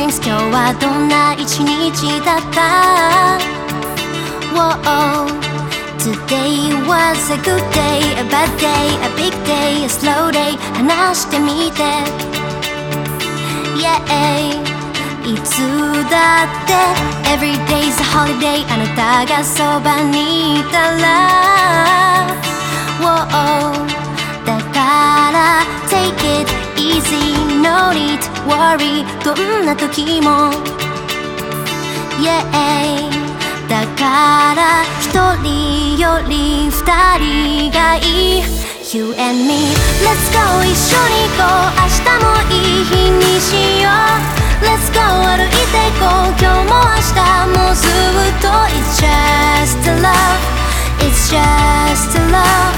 dreams 今日はどんな一日だった Whoa Today was a good day, a bad day, a big day, a slow day 話してみて Yeah いつだって Every day's a holiday あなたがそばにいたら Whoa no need to worry どんな時も Yeah だから一人より二人がいい You and me Let's go 一緒に行こう明日もいい日にしよう Let's go 歩いて行こう今日も明日もずっと It's just a love It's just a love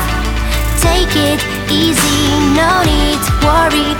Take it easy No need worry